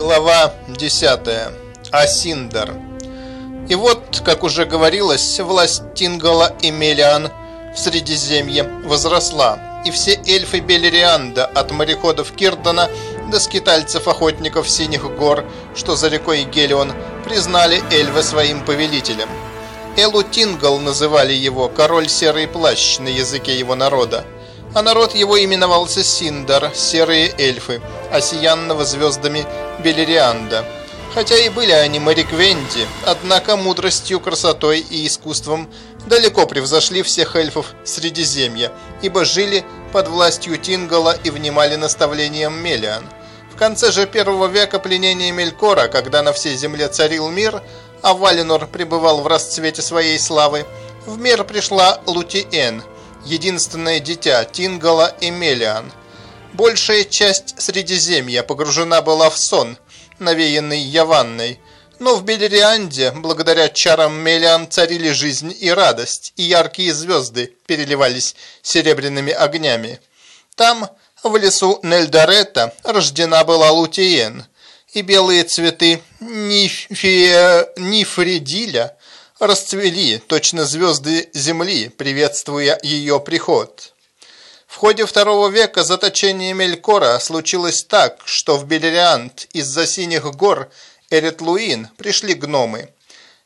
Глава 10. О синдар. И вот, как уже говорилось, власть Тингала и Мелиан в Средиземье возросла, и все эльфы Белерианда, от мореходов Кирдана до скитальцев-охотников Синих гор, что за рекой Гелион, признали Элвэ своим повелителем. Элу Тингал называли его «король серый плащ» на языке его народа, а народ его именовался Синдар, серые эльфы, осиянного звездами Белерианда. Хотя и были они Мариквенди, однако мудростью, красотой и искусством далеко превзошли всех эльфов Средиземья, ибо жили под властью Тингала и внимали наставлениям Мелиан. В конце же первого века пленения Мелькора, когда на всей земле царил мир, а Валенор пребывал в расцвете своей славы, в мир пришла Лутиэн, единственное дитя Тингала и Мелиан – Большая часть Средиземья погружена была в сон, навеянный Яванной, но в Белерианде, благодаря чарам Мелиан, царили жизнь и радость, и яркие звезды переливались серебряными огнями. Там, в лесу Нельдорета, рождена была Лутиен, и белые цветы нифе... нифридиля расцвели, точно звезды земли, приветствуя ее приход. В ходе второго века заточение Мелькора случилось так, что в Белериант из-за синих гор Эретлуин пришли гномы.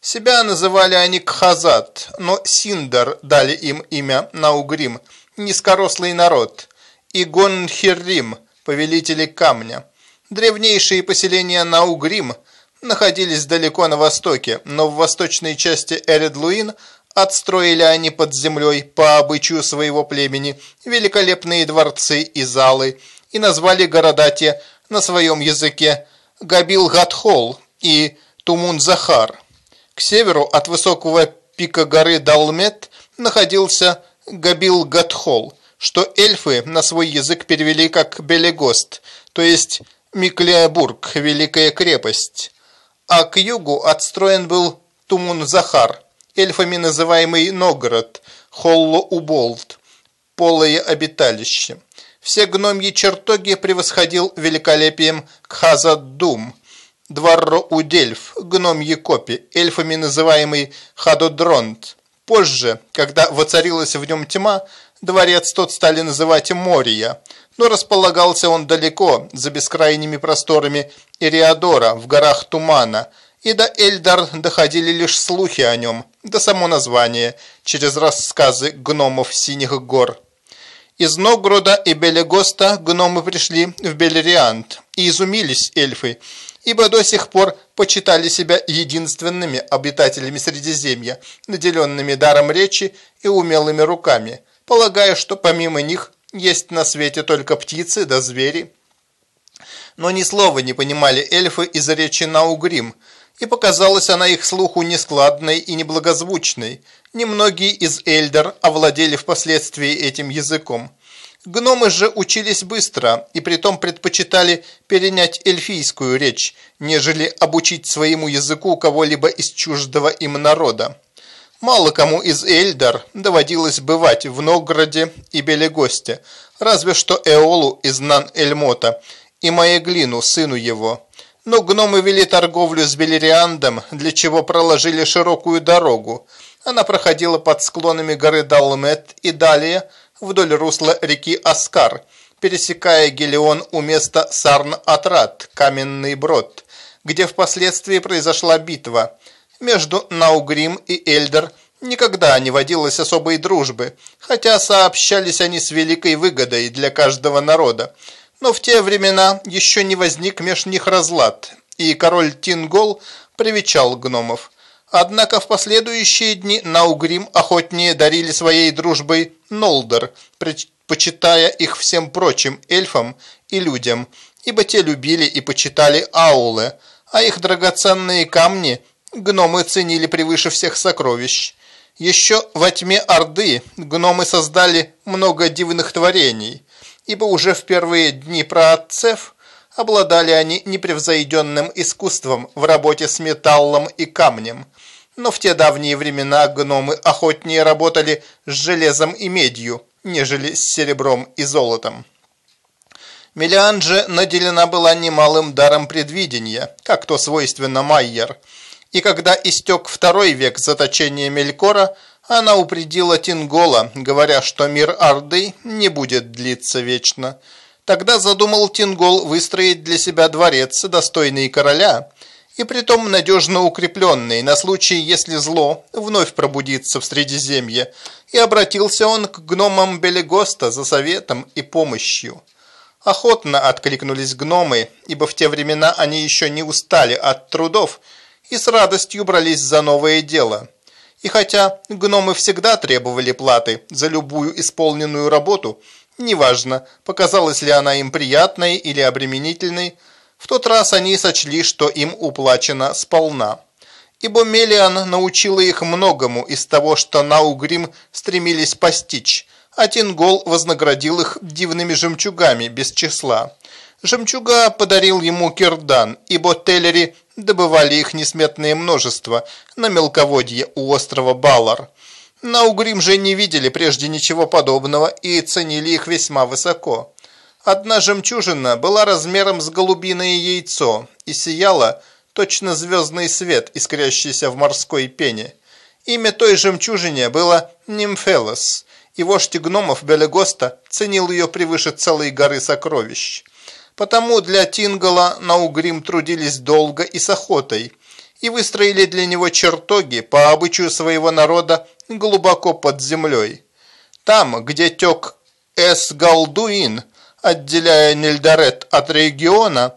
Себя называли они Кхазат, но Синдар дали им имя Наугрим, низкорослый народ, и Гонхиррим, повелители камня. Древнейшие поселения Наугрим находились далеко на востоке, но в восточной части Эредлуин Отстроили они под землей по обычаю своего племени великолепные дворцы и залы и назвали города те на своем языке Габил-Гатхол и Тумун-Захар. К северу от высокого пика горы Далмет находился Габил-Гатхол, что эльфы на свой язык перевели как Белегост, то есть Миклеобург, Великая крепость. А к югу отстроен был Тумун-Захар, эльфами называемый Ногород, Холло-Уболт, полое обиталище. Все гномьи чертоги превосходил великолепием Кхазаддум, Дварро-Удельф, гномьи копи, эльфами называемый Хадодронт. Позже, когда воцарилась в нем тьма, дворец тот стали называть Мория, но располагался он далеко, за бескрайними просторами Ириадора, в горах Тумана – и до Эльдар доходили лишь слухи о нем, да само название, через рассказы гномов Синих гор. Из Ногрода и Белегоста гномы пришли в Белериант и изумились эльфы, ибо до сих пор почитали себя единственными обитателями Средиземья, наделенными даром речи и умелыми руками, полагая, что помимо них есть на свете только птицы да звери. Но ни слова не понимали эльфы из речи Наугрим – и показалась она их слуху нескладной и неблагозвучной. Немногие из Эльдер овладели впоследствии этим языком. Гномы же учились быстро и притом предпочитали перенять эльфийскую речь, нежели обучить своему языку кого-либо из чуждого им народа. Мало кому из Эльдар доводилось бывать в Новгороде и Белегосте, разве что Эолу из Нан-Эльмота и Маеглину, сыну его. Но гномы вели торговлю с Белериандом, для чего проложили широкую дорогу. Она проходила под склонами горы Далмет и далее вдоль русла реки Аскар, пересекая Гелион у места Сарн-Атрат, Каменный Брод, где впоследствии произошла битва. Между Наугрим и Эльдер никогда не водилось особой дружбы, хотя сообщались они с великой выгодой для каждого народа. Но в те времена еще не возник меж них разлад, и король Тингол привечал гномов. Однако в последующие дни Наугрим охотнее дарили своей дружбой Нолдер, почитая их всем прочим эльфам и людям, ибо те любили и почитали аулы, а их драгоценные камни гномы ценили превыше всех сокровищ. Еще во тьме Орды гномы создали много дивных творений – ибо уже в первые дни праотцев обладали они непревзойденным искусством в работе с металлом и камнем. Но в те давние времена гномы охотнее работали с железом и медью, нежели с серебром и золотом. Миллиан же наделена была немалым даром предвидения, как то свойственно Майер. И когда истек второй век заточения Мелькора, она упредила Тингола, говоря, что мир Орды не будет длиться вечно. Тогда задумал Тингол выстроить для себя дворец, достойный короля, и притом надежно укрепленный на случай, если зло вновь пробудится в Средиземье, и обратился он к гномам Белегоста за советом и помощью. Охотно откликнулись гномы, ибо в те времена они еще не устали от трудов и с радостью брались за новое дело. И хотя гномы всегда требовали платы за любую исполненную работу, неважно, показалась ли она им приятной или обременительной, в тот раз они сочли, что им уплачено сполна. Ибо Мелиан научила их многому из того, что Наугрим стремились постичь, а Тингол вознаградил их дивными жемчугами без числа. Жемчуга подарил ему Кирдан, ибо Теллери добывали их несметное множество на мелководье у острова Балар. На Угрим же не видели прежде ничего подобного и ценили их весьма высоко. Одна жемчужина была размером с голубиное яйцо и сияла точно звездный свет, искрящийся в морской пене. Имя той жемчужине было Нимфелос, и вождь гномов Белегоста ценил ее превыше целой горы сокровищ. Потому для Тингала на Угрим трудились долго и с охотой, и выстроили для него чертоги по обычаю своего народа глубоко под землей. Там, где тек Эс-Галдуин, отделяя Нильдарет от региона,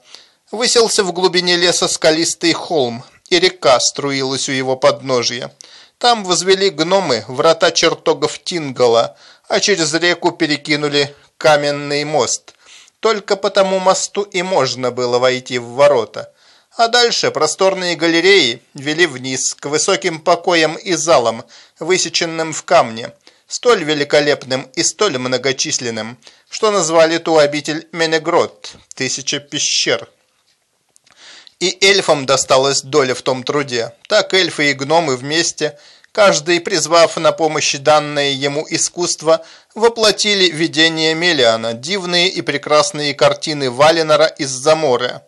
выселся в глубине леса скалистый холм, и река струилась у его подножия. Там возвели гномы врата чертогов Тингала, а через реку перекинули каменный мост. Только по тому мосту и можно было войти в ворота. А дальше просторные галереи вели вниз, к высоким покоям и залам, высеченным в камне, столь великолепным и столь многочисленным, что назвали ту обитель Менегрот, тысяча пещер. И эльфам досталась доля в том труде. Так эльфы и гномы вместе, каждый призвав на помощь данное ему искусство, воплотили видение Мелиана, дивные и прекрасные картины Валенора из-за моря.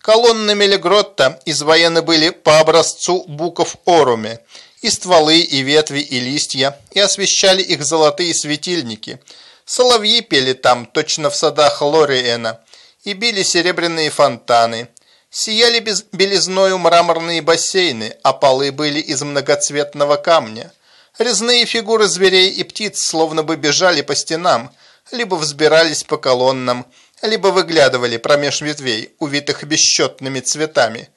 Колонны Мелигротта изваяны были по образцу буков Оруме, и стволы, и ветви, и листья, и освещали их золотые светильники. Соловьи пели там, точно в садах Лориэна, и били серебряные фонтаны – Сияли без белизною мраморные бассейны, а полы были из многоцветного камня. Резные фигуры зверей и птиц словно бы бежали по стенам, либо взбирались по колоннам, либо выглядывали промеж ветвей, увитых бесчетными цветами.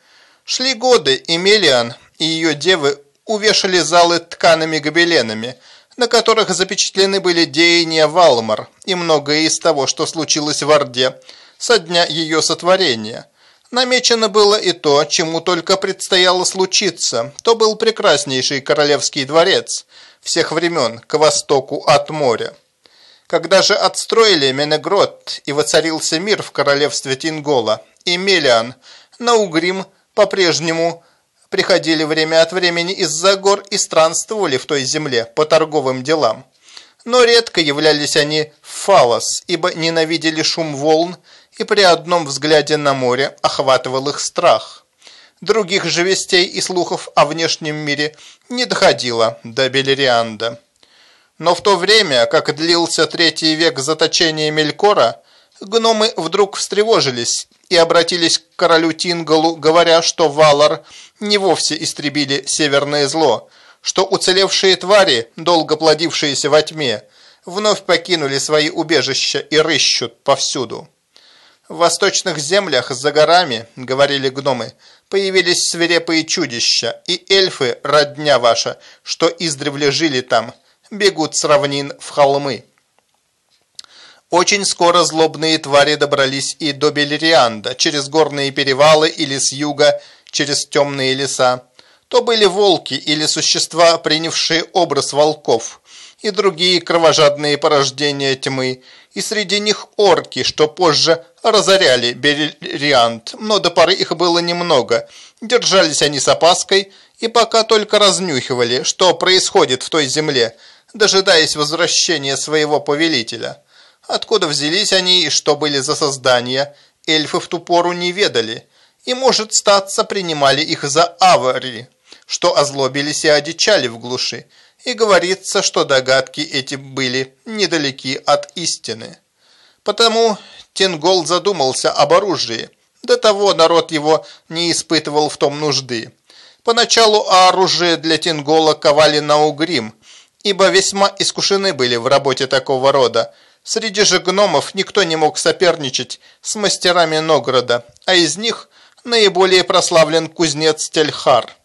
Шли годы, и Мелиан и ее девы увешали залы ткаными гобеленами, на которых запечатлены были деяния Валмар и многое из того, что случилось в Орде со дня ее сотворения – Намечено было и то, чему только предстояло случиться. То был прекраснейший королевский дворец всех времен к востоку от моря. Когда же отстроили Менегрот и воцарился мир в королевстве Тингола, и Мелиан на Угрим по-прежнему приходили время от времени из-за гор и странствовали в той земле по торговым делам. Но редко являлись они в Фалос, ибо ненавидели шум волн и при одном взгляде на море охватывал их страх. Других же вестей и слухов о внешнем мире не доходило до Белерианда. Но в то время, как длился третий век заточения Мелькора, гномы вдруг встревожились и обратились к королю Тингалу, говоря, что Валар не вовсе истребили северное зло, что уцелевшие твари, долго плодившиеся во тьме, вновь покинули свои убежища и рыщут повсюду. В восточных землях за горами, говорили гномы, появились свирепые чудища, и эльфы, родня ваша, что издревле жили там, бегут с равнин в холмы. Очень скоро злобные твари добрались и до Белерианда, через горные перевалы или с юга, через темные леса. То были волки или существа, принявшие образ волков, и другие кровожадные порождения тьмы, и среди них орки, что позже разоряли Бериант, но до поры их было немного. Держались они с опаской и пока только разнюхивали, что происходит в той земле, дожидаясь возвращения своего повелителя. Откуда взялись они и что были за создания, эльфы в ту пору не ведали, и, может, статься принимали их за авари, что озлобились и одичали в глуши, и говорится, что догадки эти были недалеки от истины. Потому Тенгол задумался об оружии, до того народ его не испытывал в том нужды. Поначалу оружие для Тингола ковали на угрим, ибо весьма искушены были в работе такого рода. Среди же гномов никто не мог соперничать с мастерами Нограда, а из них наиболее прославлен кузнец Тельхар.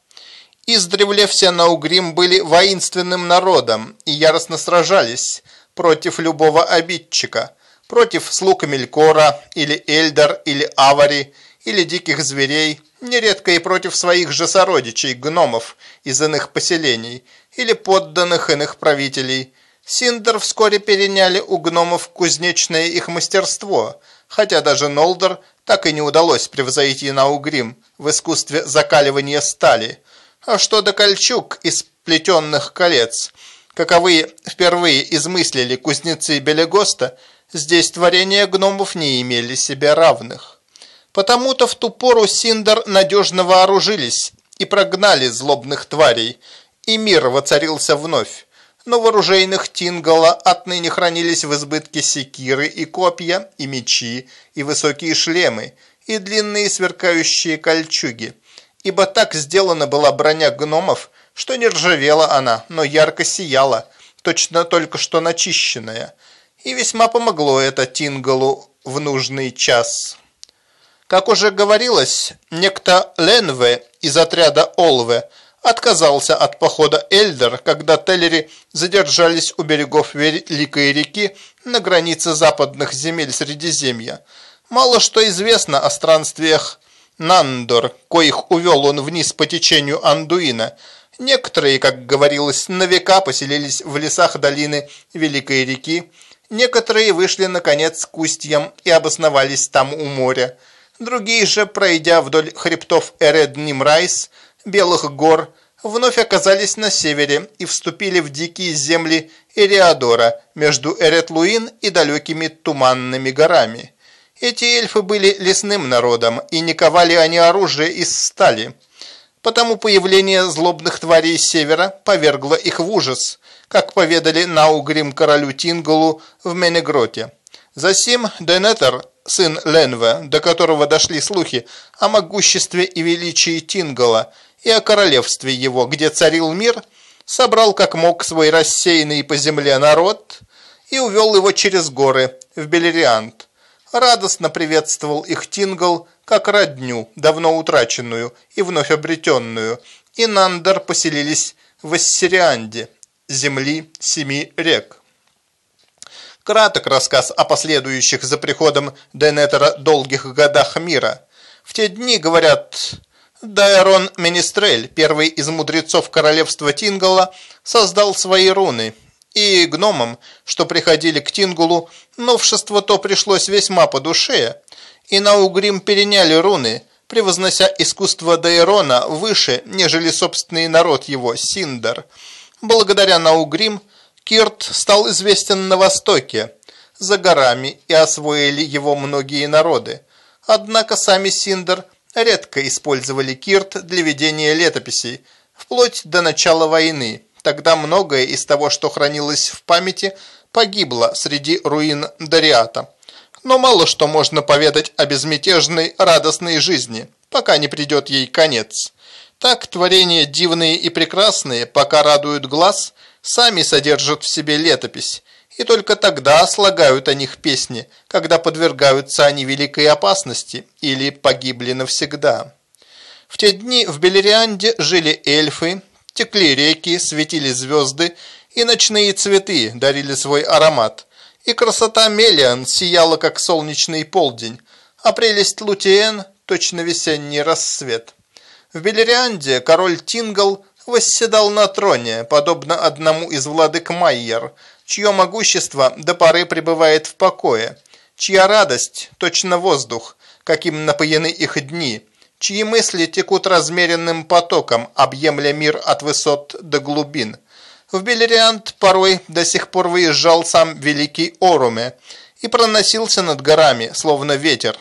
Издревле все Наугрим были воинственным народом и яростно сражались против любого обидчика, против слуг Мелькора или Эльдар или Авари или диких зверей, нередко и против своих же сородичей, гномов из иных поселений или подданных иных правителей. Синдер вскоре переняли у гномов кузнечное их мастерство, хотя даже Нолдер так и не удалось превзойти Наугрим в искусстве закаливания стали. А что до кольчуг из плетенных колец, каковые впервые измыслили кузнецы Белегоста, здесь творения гномов не имели себе равных. Потому-то в ту пору Синдер надежно вооружились и прогнали злобных тварей, и мир воцарился вновь. Но в оружейных Тингала отныне хранились в избытке секиры и копья, и мечи, и высокие шлемы, и длинные сверкающие кольчуги. Ибо так сделана была броня гномов, что не ржавела она, но ярко сияла, точно только что начищенная. И весьма помогло это Тингалу в нужный час. Как уже говорилось, некто Ленве из отряда Олве отказался от похода Эльдер, когда Теллери задержались у берегов Великой реки на границе западных земель Средиземья. Мало что известно о странствиях Нандор, коих увел он вниз по течению Андуина. Некоторые, как говорилось, на века поселились в лесах долины Великой реки, некоторые вышли, наконец, к устьям и обосновались там у моря. Другие же, пройдя вдоль хребтов Эред-Нимрайс, Белых гор, вновь оказались на севере и вступили в дикие земли Эриадора между Эред-Луин и далекими Туманными горами. Эти эльфы были лесным народом, и не ковали они оружие из стали. Потому появление злобных тварей севера повергло их в ужас, как поведали Наугрим королю Тингалу в Менегроте. Засим Денетер сын Ленве, до которого дошли слухи о могуществе и величии Тингала и о королевстве его, где царил мир, собрал как мог свой рассеянный по земле народ и увел его через горы в Белериант. Радостно приветствовал их Тингал как родню, давно утраченную и вновь обретенную, и Нандер поселились в Ассирианде, земли семи рек. Краток рассказ о последующих за приходом Денетера долгих годах мира. В те дни, говорят, Дайрон Менестрель, первый из мудрецов королевства Тингала, создал свои руны, и гномам, что приходили к Тингулу, новшество то пришлось весьма по душе, и на Угрим переняли руны, превознося искусство Дайрона выше, нежели собственный народ его, Синдар. Благодаря Наугрим Кирт стал известен на Востоке, за горами, и освоили его многие народы. Однако сами Синдер редко использовали Кирт для ведения летописей, вплоть до начала войны. Тогда многое из того, что хранилось в памяти, погибло среди руин Дариата. Но мало что можно поведать о безмятежной, радостной жизни, пока не придет ей конец. Так творения дивные и прекрасные, пока радуют глаз – сами содержат в себе летопись, и только тогда слагают о них песни, когда подвергаются они великой опасности или погибли навсегда. В те дни в Белерианде жили эльфы, текли реки, светили звезды, и ночные цветы дарили свой аромат. И красота Мелиан сияла, как солнечный полдень, а прелесть Лутиен – точно весенний рассвет. В Белерианде король Тингал восседал на троне, подобно одному из владык Майер, чье могущество до поры пребывает в покое, чья радость – точно воздух, каким напоены их дни, чьи мысли текут размеренным потоком, объемля мир от высот до глубин. В Белериант порой до сих пор выезжал сам великий Оруме, и проносился над горами, словно ветер,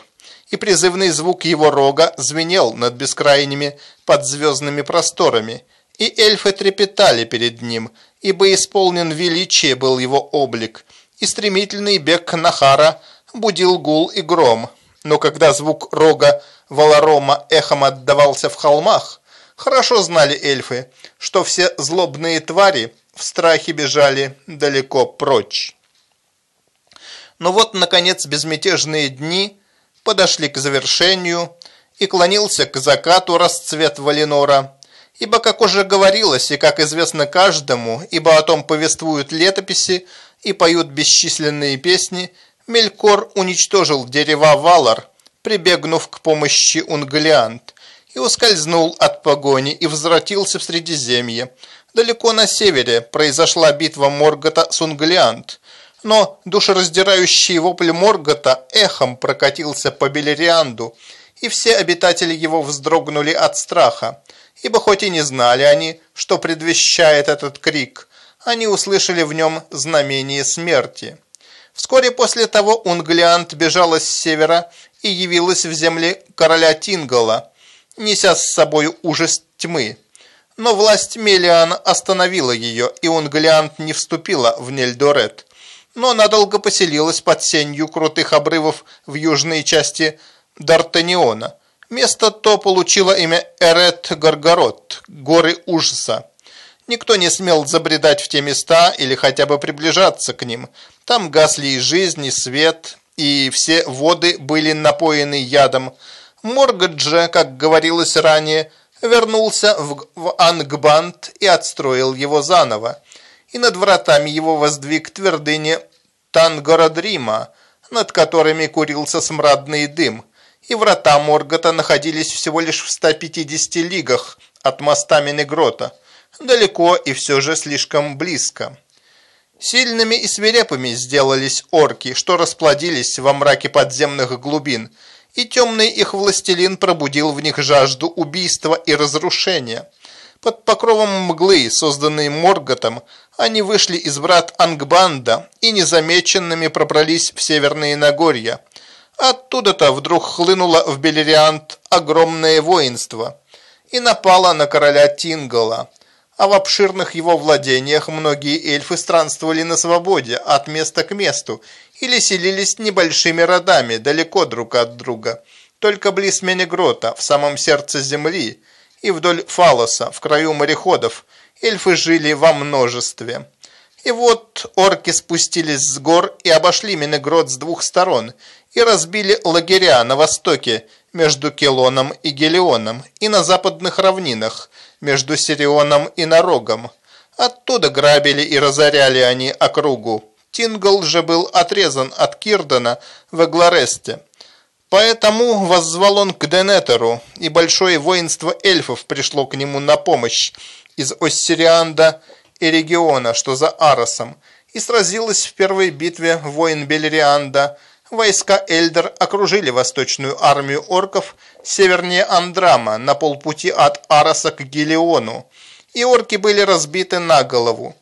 и призывный звук его рога звенел над бескрайними подзвездными просторами, и эльфы трепетали перед ним, ибо исполнен величие был его облик, и стремительный бег Нахара будил гул и гром. Но когда звук рога Валарома эхом отдавался в холмах, хорошо знали эльфы, что все злобные твари в страхе бежали далеко прочь. Но вот, наконец, безмятежные дни подошли к завершению, и клонился к закату расцвет Валинора, ибо, как уже говорилось и как известно каждому, ибо о том повествуют летописи и поют бесчисленные песни, Мелькор уничтожил дерева Валар, прибегнув к помощи Унглиант, и ускользнул от погони и возвратился в Средиземье. Далеко на севере произошла битва Моргота с Унглиант, но душераздирающий вопль Моргота эхом прокатился по Белерианду, и все обитатели его вздрогнули от страха, ибо хоть и не знали они, что предвещает этот крик, они услышали в нем знамение смерти. Вскоре после того Унглиант бежала с севера и явилась в земле короля Тингала, неся с собой ужас тьмы. Но власть Мелиана остановила ее, и Унглиант не вступила в Нельдорет но надолго поселилась под сенью крутых обрывов в южной части Д'Артаниона. Место то получило имя Эрет-Гаргород, горы ужаса. Никто не смел забредать в те места или хотя бы приближаться к ним. Там гасли и жизнь, и свет, и все воды были напоены ядом. Моргот как говорилось ранее, вернулся в, Ангбанд и отстроил его заново и над вратами его воздвиг твердыни Тангородрима, над которыми курился смрадный дым, и врата Моргота находились всего лишь в 150 лигах от моста Менегрота, далеко и все же слишком близко. Сильными и свирепыми сделались орки, что расплодились во мраке подземных глубин, и темный их властелин пробудил в них жажду убийства и разрушения. Под покровом мглы, созданной Морготом, они вышли из врат Ангбанда и незамеченными пробрались в северные Нагорья. Оттуда-то вдруг хлынуло в Белериант огромное воинство и напало на короля Тингала. А в обширных его владениях многие эльфы странствовали на свободе от места к месту или селились небольшими родами далеко друг от друга. Только близ Менегрота, в самом сердце земли, и вдоль Фалоса, в краю мореходов, эльфы жили во множестве. И вот орки спустились с гор и обошли Менегрод с двух сторон и разбили лагеря на востоке между Келоном и Гелионом и на западных равнинах между Сирионом и Нарогом. Оттуда грабили и разоряли они округу. Тингл же был отрезан от Кирдена в Эгларесте. Поэтому воззвал он к Денетеру, и большое воинство эльфов пришло к нему на помощь из Оссирианда и региона, что за Аросом, и сразилась в первой битве воин Белерианда. Войска Эльдер окружили восточную армию орков севернее Андрама на полпути от Ароса к Гелиону, и орки были разбиты на голову.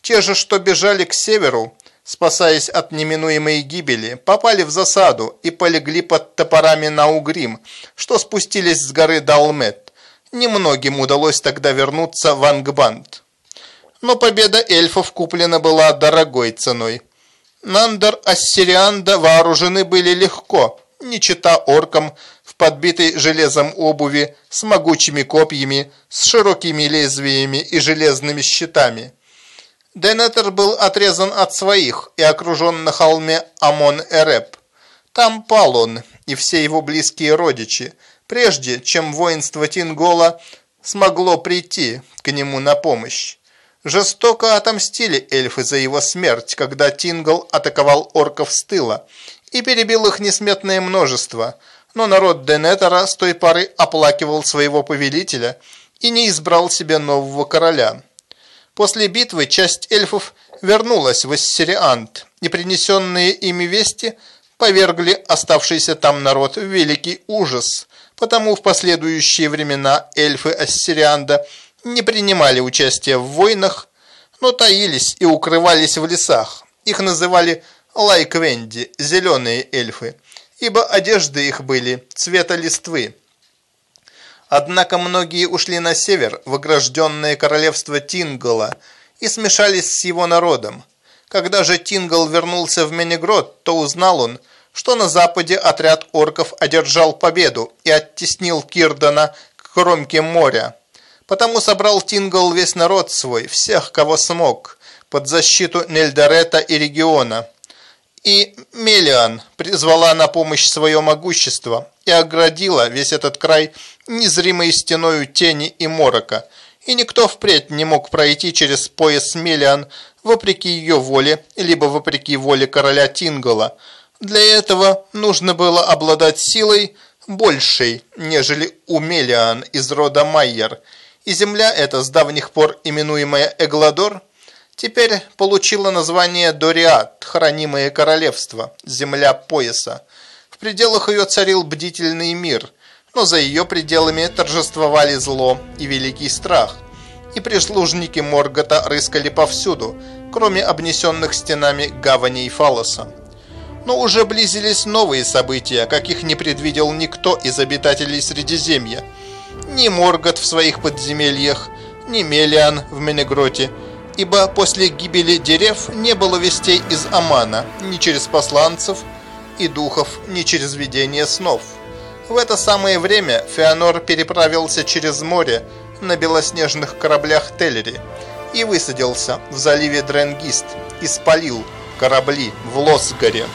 Те же, что бежали к северу, спасаясь от неминуемой гибели, попали в засаду и полегли под топорами на Угрим, что спустились с горы Далмет. Немногим удалось тогда вернуться в Ангбанд. Но победа эльфов куплена была дорогой ценой. Нандер Ассирианда вооружены были легко, не чита оркам, в подбитой железом обуви, с могучими копьями, с широкими лезвиями и железными щитами. Денетер был отрезан от своих и окружен на холме Амон-Эреп. Там пал он и все его близкие родичи, прежде чем воинство Тингола смогло прийти к нему на помощь. Жестоко отомстили эльфы за его смерть, когда Тингл атаковал орков с тыла и перебил их несметное множество, но народ Денетера с той поры оплакивал своего повелителя и не избрал себе нового короля. После битвы часть эльфов вернулась в Оссирианд, и принесенные ими вести повергли оставшийся там народ в великий ужас, потому в последующие времена эльфы Оссирианда не принимали участия в войнах, но таились и укрывались в лесах. Их называли Лайквенди, зеленые эльфы, ибо одежды их были цвета листвы. Однако многие ушли на север, в огражденное королевство Тингола, и смешались с его народом. Когда же Тингл вернулся в Менегрод, то узнал он, что на западе отряд орков одержал победу и оттеснил Кирдана к кромке моря. Потому собрал Тингл весь народ свой, всех, кого смог, под защиту Нельдорета и региона. И Мелиан призвала на помощь свое могущество и оградила весь этот край незримой стеною тени и морока, и никто впредь не мог пройти через пояс Мелиан вопреки ее воле, либо вопреки воле короля Тингола. Для этого нужно было обладать силой большей, нежели у Мелиан из рода Майер, и земля эта, с давних пор именуемая Эгладор, теперь получила название Дориат, хранимое королевство, земля пояса. В пределах ее царил бдительный мир, но за ее пределами торжествовали зло и великий страх. И прислужники Моргота рыскали повсюду, кроме обнесенных стенами гаваней Фалоса. Но уже близились новые события, каких не предвидел никто из обитателей Средиземья. Ни Моргот в своих подземельях, ни Мелиан в Менегроте, ибо после гибели дерев не было вестей из Амана, ни через посланцев и духов, ни через видение снов. В это самое время Феонор переправился через море на белоснежных кораблях Теллери и высадился в заливе Дренгист и спалил корабли в Лосгаре.